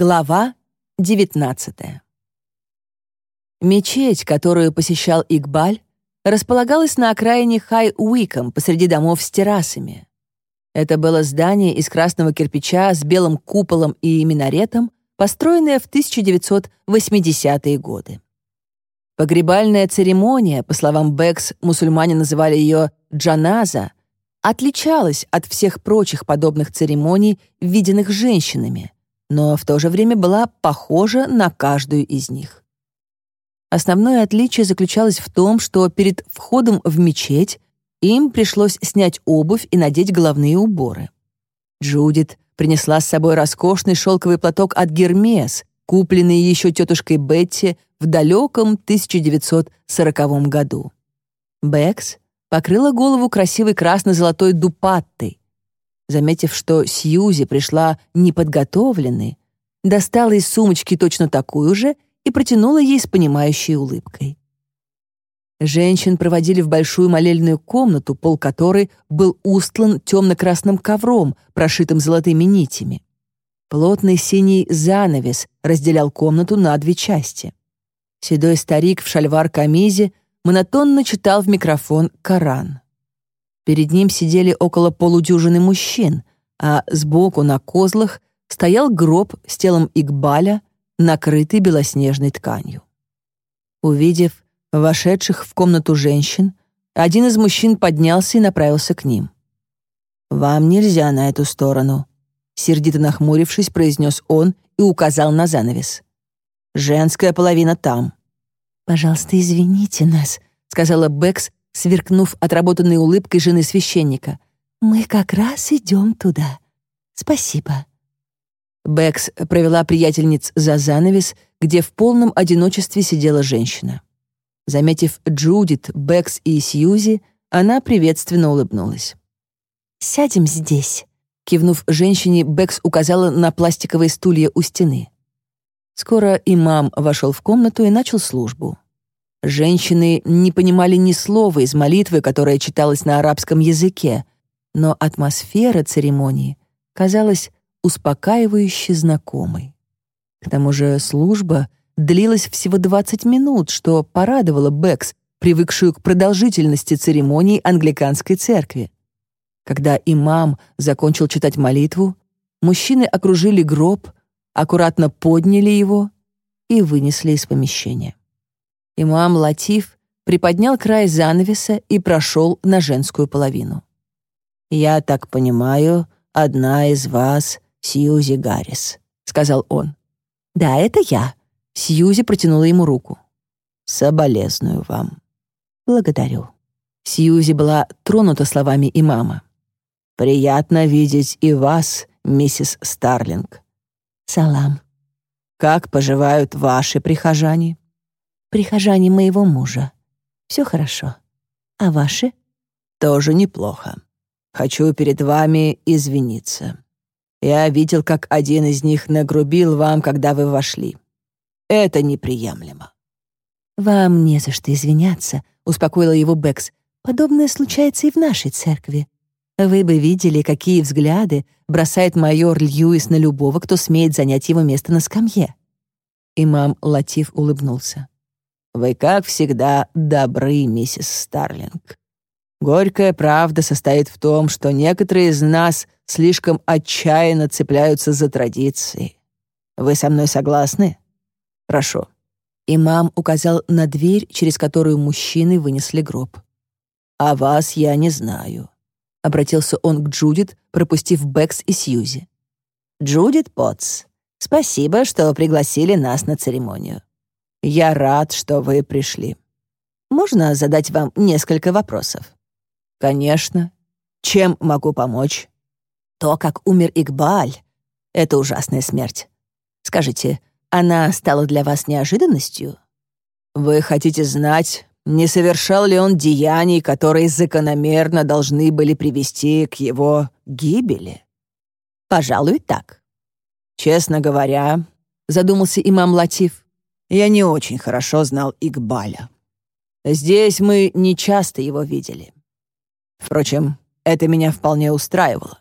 Глава 19 Мечеть, которую посещал Игбаль, располагалась на окраине Хай-Уиком посреди домов с террасами. Это было здание из красного кирпича с белым куполом и минаретом, построенное в 1980-е годы. Погребальная церемония, по словам Бэкс, мусульмане называли ее «джаназа», отличалась от всех прочих подобных церемоний, виденных женщинами, но в то же время была похожа на каждую из них. Основное отличие заключалось в том, что перед входом в мечеть им пришлось снять обувь и надеть головные уборы. Джудит принесла с собой роскошный шелковый платок от Гермес, купленный еще тетушкой Бетти в далеком 1940 году. Бэкс покрыла голову красивой красно-золотой дупаттой. Заметив, что Сьюзи пришла неподготовленной, достала из сумочки точно такую же и протянула ей с понимающей улыбкой. Женщин проводили в большую молельную комнату, пол которой был устлан темно-красным ковром, прошитым золотыми нитями. Плотный синий занавес разделял комнату на две части. Седой старик в шальвар-камизе монотонно читал в микрофон Коран. Перед ним сидели около полудюжины мужчин, а сбоку на козлах стоял гроб с телом Игбаля, накрытый белоснежной тканью. Увидев вошедших в комнату женщин, один из мужчин поднялся и направился к ним. «Вам нельзя на эту сторону», — сердито нахмурившись, произнес он и указал на занавес. «Женская половина там». «Пожалуйста, извините нас», — сказала Бэкс, сверкнув отработанной улыбкой жены священника. «Мы как раз идем туда. Спасибо». Бэкс провела приятельниц за занавес, где в полном одиночестве сидела женщина. Заметив Джудит, Бэкс и Сьюзи, она приветственно улыбнулась. «Сядем здесь», — кивнув женщине, Бэкс указала на пластиковые стулья у стены. Скоро имам вошел в комнату и начал службу. Женщины не понимали ни слова из молитвы, которая читалась на арабском языке, но атмосфера церемонии казалась успокаивающе знакомой. К тому же служба длилась всего 20 минут, что порадовало Бэкс, привыкшую к продолжительности церемоний англиканской церкви. Когда имам закончил читать молитву, мужчины окружили гроб, аккуратно подняли его и вынесли из помещения. Имам Латиф приподнял край занавеса и прошел на женскую половину. «Я так понимаю, одна из вас — Сьюзи Гаррис», — сказал он. «Да, это я». Сьюзи протянула ему руку. «Соболезную вам». «Благодарю». Сьюзи была тронута словами имама. «Приятно видеть и вас, миссис Старлинг». «Салам». «Как поживают ваши прихожане?» Прихожане моего мужа. Все хорошо. А ваши? Тоже неплохо. Хочу перед вами извиниться. Я видел, как один из них нагрубил вам, когда вы вошли. Это неприемлемо. Вам не за что извиняться, успокоила его Бэкс. Подобное случается и в нашей церкви. Вы бы видели, какие взгляды бросает майор Льюис на любого, кто смеет занять его место на скамье. Имам Латиф улыбнулся. Вы, как всегда, добры, миссис Старлинг. Горькая правда состоит в том, что некоторые из нас слишком отчаянно цепляются за традиции. Вы со мной согласны? Прошу». Имам указал на дверь, через которую мужчины вынесли гроб. «А вас я не знаю», — обратился он к Джудит, пропустив Бэкс и Сьюзи. «Джудит Потс, спасибо, что пригласили нас на церемонию. Я рад, что вы пришли. Можно задать вам несколько вопросов? Конечно. Чем могу помочь? То, как умер Игбаль, это ужасная смерть. Скажите, она стала для вас неожиданностью? Вы хотите знать, не совершал ли он деяний, которые закономерно должны были привести к его гибели? Пожалуй, так. Честно говоря, задумался имам Латиф, я не очень хорошо знал Игбаля. Здесь мы не часто его видели. Впрочем, это меня вполне устраивало.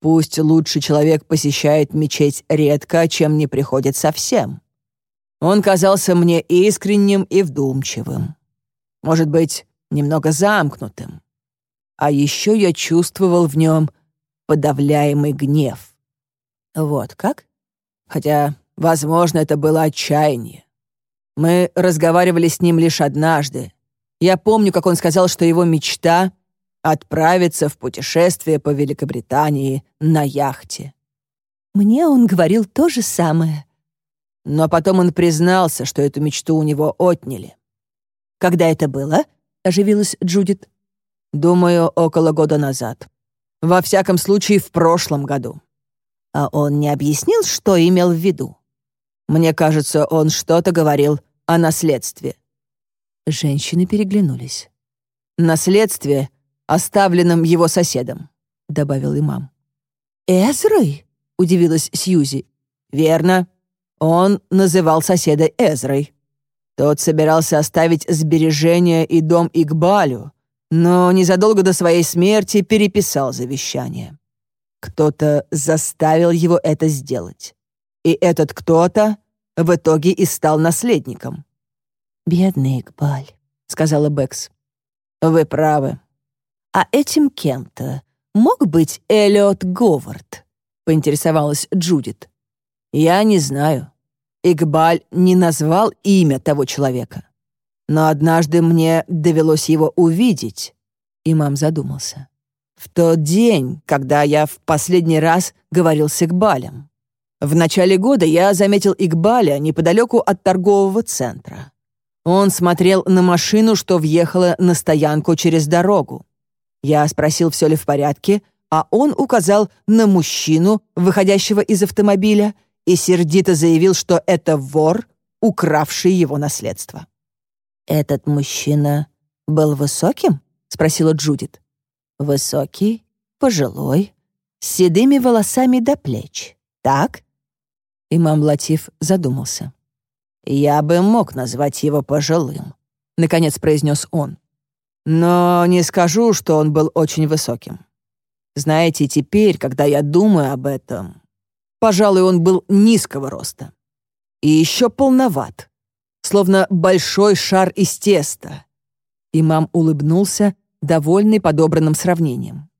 Пусть лучший человек посещает мечеть редко, чем не приходит совсем. Он казался мне искренним и вдумчивым. Может быть, немного замкнутым. А еще я чувствовал в нем подавляемый гнев. Вот как? Хотя, возможно, это было отчаяние. Мы разговаривали с ним лишь однажды. Я помню, как он сказал, что его мечта — отправиться в путешествие по Великобритании на яхте. Мне он говорил то же самое. Но потом он признался, что эту мечту у него отняли. «Когда это было?» — оживилась Джудит. «Думаю, около года назад. Во всяком случае, в прошлом году». А он не объяснил, что имел в виду? Мне кажется, он что-то говорил о наследстве. Женщины переглянулись. «Наследстве, оставленном его соседом», — добавил имам. «Эзрой?» — удивилась Сьюзи. «Верно. Он называл соседа Эзрой. Тот собирался оставить сбережения и дом Игбалю, но незадолго до своей смерти переписал завещание. Кто-то заставил его это сделать. И этот кто-то в итоге и стал наследником. «Бедный Игбаль», — сказала Бэкс. «Вы правы». «А этим кем-то мог быть Эллиот Говард?» — поинтересовалась Джудит. «Я не знаю. Игбаль не назвал имя того человека. Но однажды мне довелось его увидеть». Имам задумался. «В тот день, когда я в последний раз говорил с Игбалем. В начале года я заметил Игбаля неподалеку от торгового центра. Он смотрел на машину, что въехала на стоянку через дорогу. Я спросил, все ли в порядке, а он указал на мужчину, выходящего из автомобиля, и сердито заявил, что это вор, укравший его наследство. «Этот мужчина был высоким?» — спросила Джудит. «Высокий, пожилой, с седыми волосами до плеч, так?» Имам Латиф задумался. «Я бы мог назвать его пожилым», — наконец произнес он. «Но не скажу, что он был очень высоким. Знаете, теперь, когда я думаю об этом, пожалуй, он был низкого роста. И еще полноват, словно большой шар из теста». Имам улыбнулся, довольный подобранным сравнением.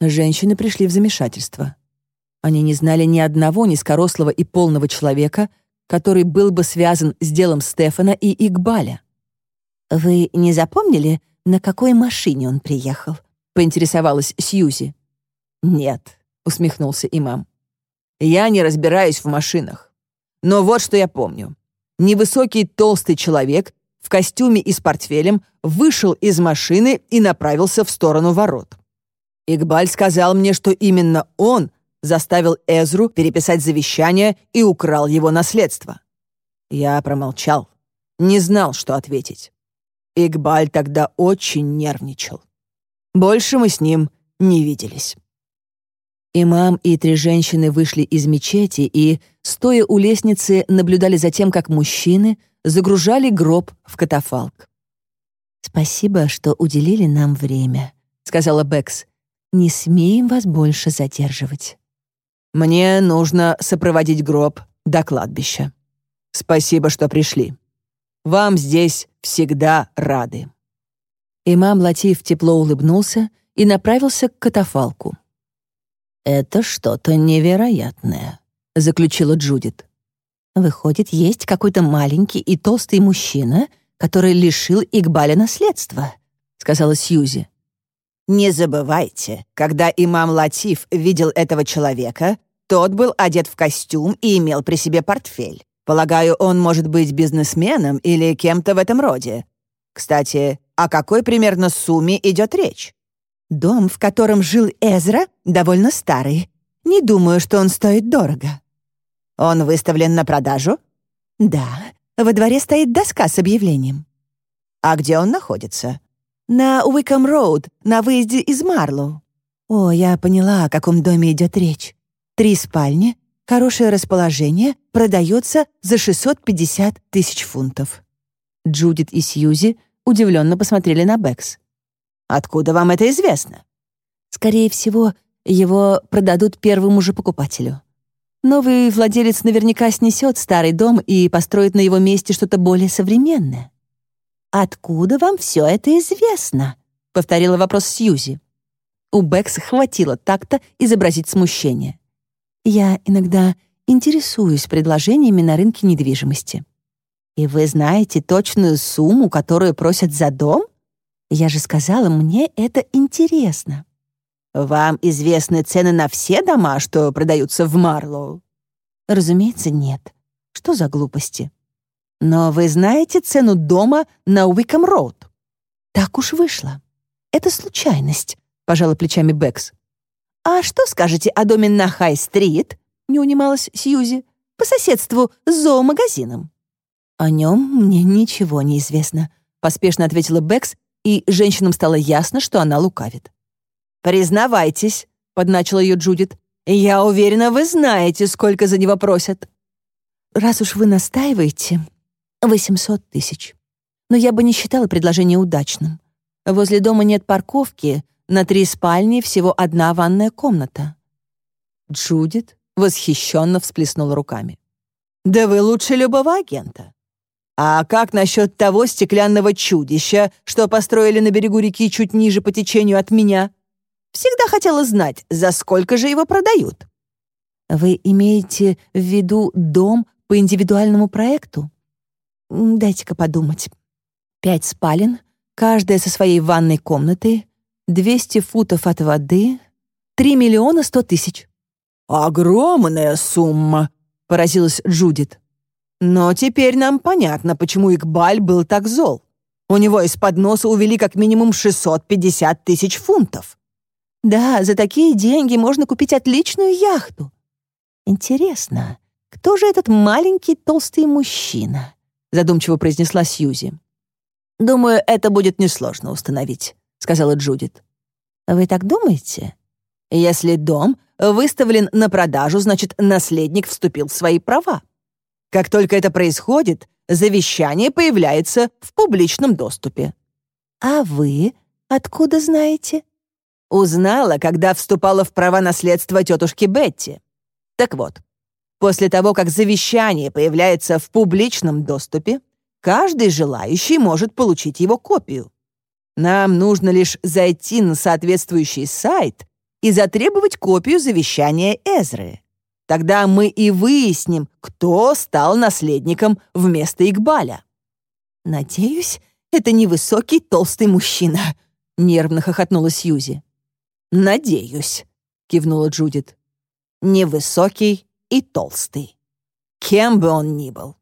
Женщины пришли в замешательство. Они не знали ни одного низкорослого и полного человека, который был бы связан с делом Стефана и Игбаля. «Вы не запомнили, на какой машине он приехал?» — поинтересовалась Сьюзи. «Нет», — усмехнулся имам. «Я не разбираюсь в машинах. Но вот что я помню. Невысокий толстый человек в костюме и с портфелем вышел из машины и направился в сторону ворот. Игбаль сказал мне, что именно он заставил Эзру переписать завещание и украл его наследство. Я промолчал, не знал, что ответить. Игбаль тогда очень нервничал. Больше мы с ним не виделись. Имам и три женщины вышли из мечети и, стоя у лестницы, наблюдали за тем, как мужчины загружали гроб в катафалк. «Спасибо, что уделили нам время», — сказала Бэкс. «Не смеем вас больше задерживать». Мне нужно сопроводить гроб до кладбища. Спасибо, что пришли. Вам здесь всегда рады». Имам Латиф тепло улыбнулся и направился к катафалку. «Это что-то невероятное», — заключила Джудит. «Выходит, есть какой-то маленький и толстый мужчина, который лишил Игбаля наследства», — сказала Сьюзи. Не забывайте, когда имам Латиф видел этого человека, тот был одет в костюм и имел при себе портфель. Полагаю, он может быть бизнесменом или кем-то в этом роде. Кстати, о какой примерно сумме идет речь? Дом, в котором жил Эзра, довольно старый. Не думаю, что он стоит дорого. Он выставлен на продажу? Да, во дворе стоит доска с объявлением. А где он находится? На Уиком-Роуд, на выезде из Марлоу. О, я поняла, о каком доме идет речь. Три спальни, хорошее расположение, продается за 650 тысяч фунтов. Джудит и Сьюзи удивленно посмотрели на Бэкс. «Откуда вам это известно?» «Скорее всего, его продадут первому же покупателю. Новый владелец наверняка снесет старый дом и построит на его месте что-то более современное. «Откуда вам все это известно?» — повторила вопрос Сьюзи. У Бэкс хватило так-то изобразить смущение. «Я иногда интересуюсь предложениями на рынке недвижимости». «И вы знаете точную сумму, которую просят за дом?» «Я же сказала, мне это интересно». «Вам известны цены на все дома, что продаются в Марлоу?» «Разумеется, нет. Что за глупости?» «Но вы знаете цену дома на Уиком-Роуд?» «Так уж вышло. Это случайность», — пожала плечами Бэкс. «А что скажете о доме на Хай-стрит?» — не унималась Сьюзи. «По соседству с зоомагазином». «О нем мне ничего не известно», — поспешно ответила Бэкс, и женщинам стало ясно, что она лукавит. «Признавайтесь», — подначила ее Джудит. «Я уверена, вы знаете, сколько за него просят». «Раз уж вы настаиваете, 800 тысяч. Но я бы не считала предложение удачным. Возле дома нет парковки, на три спальни всего одна ванная комната». Джудит восхищенно всплеснула руками. «Да вы лучше любого агента. А как насчет того стеклянного чудища, что построили на берегу реки чуть ниже по течению от меня? Всегда хотела знать, за сколько же его продают. Вы имеете в виду дом по индивидуальному проекту? Дайте-ка подумать. Пять спален, каждая со своей ванной комнатой, 200 футов от воды, 3 миллиона 100 тысяч. «Огромная сумма», — поразилась Джудит. Но теперь нам понятно, почему Икбаль был так зол. У него из-под носа увели как минимум 650 тысяч фунтов. Да, за такие деньги можно купить отличную яхту. Интересно, кто же этот маленький толстый мужчина? Задумчиво произнесла Сьюзи. Думаю, это будет несложно установить, сказала Джудит. Вы так думаете? Если дом выставлен на продажу, значит, наследник вступил в свои права. Как только это происходит, завещание появляется в публичном доступе. А вы откуда знаете? Узнала, когда вступала в права наследства тетушки Бетти. Так вот, после того, как завещание появляется в публичном доступе, каждый желающий может получить его копию. Нам нужно лишь зайти на соответствующий сайт и затребовать копию завещания Эзры. Тогда мы и выясним, кто стал наследником вместо Игбаля. Надеюсь, это невысокий толстый мужчина, нервно хохотнула Сьюзи. Надеюсь, кивнула Джудит. Невысокий и толстый. Кем бы он ни был.